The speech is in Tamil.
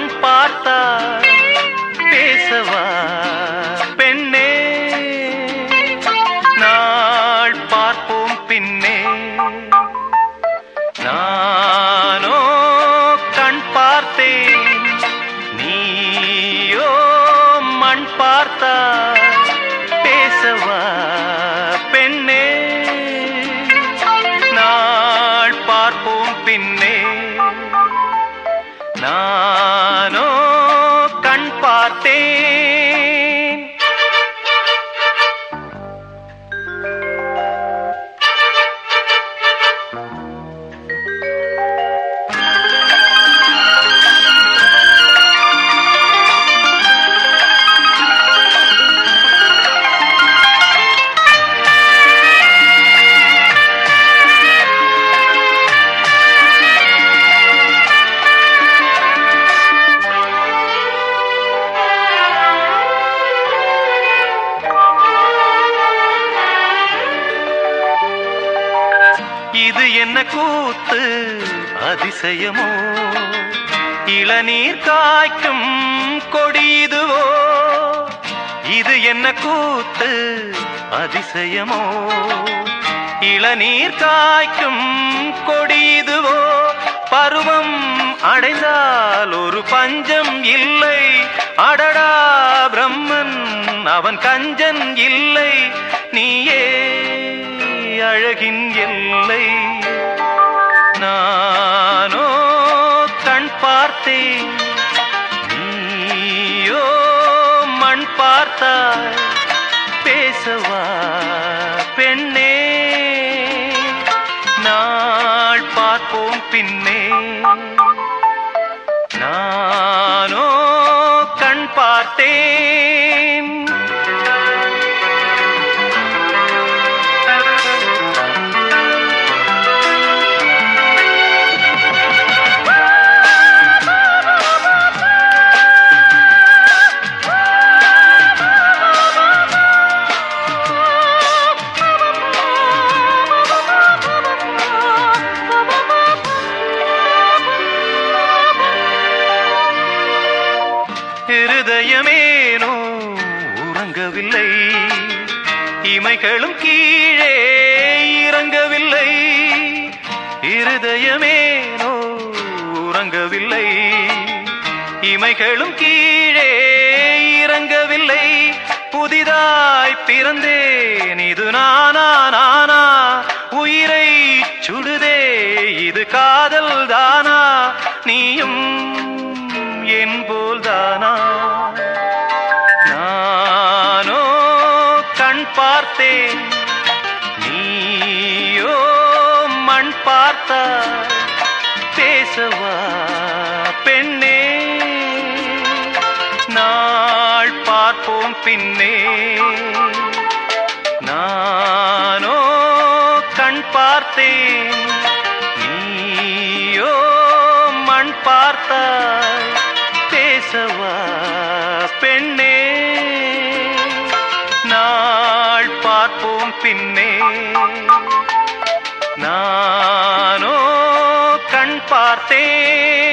கண் பார்த்தார். கண் என்ன கூத்து? அதிசயமோ? இளநீர் காய்க்கும் கொடி இதுவோ இது என்ன கூத்து? அதிசயமோ? இளநீர் காய்க்கும் கொடி இதுவோ பருவம் அடைந்தால் ஒரு பஞ்சம் இல்லை. அடடா பிரம்மன் அவன் கஞ்சன் இல்லை. நீயே அழகின் எல்லை. பார்த்தாய் பேசவா பெண்ணே? நாள் பார்ப்போம் பின்னே. நானோ கண் பார்த்தேன். இருதயமேனோ உறங்கவில்லை இமைகளும் கீழே இறங்கவில்லை. இருதயமேனோ உறங்கவில்லை இமைகளும் கீழே இறங்கவில்லை. புதிதாய் பிறந்தேன் இது நானா நானா. உயிரை சுடுதே இது காதல் தானா என் போல் தானா நானோ கண் பார்த்தேன். நீயோ மண் பார்த்தா பேசவா பெண்ணே? நாள் பார்ப்போம் பின்னே. நானோ கண் பார்த்தேன். பார்ப்போம் பின்னே. நானோ கண் பார்த்தேன்.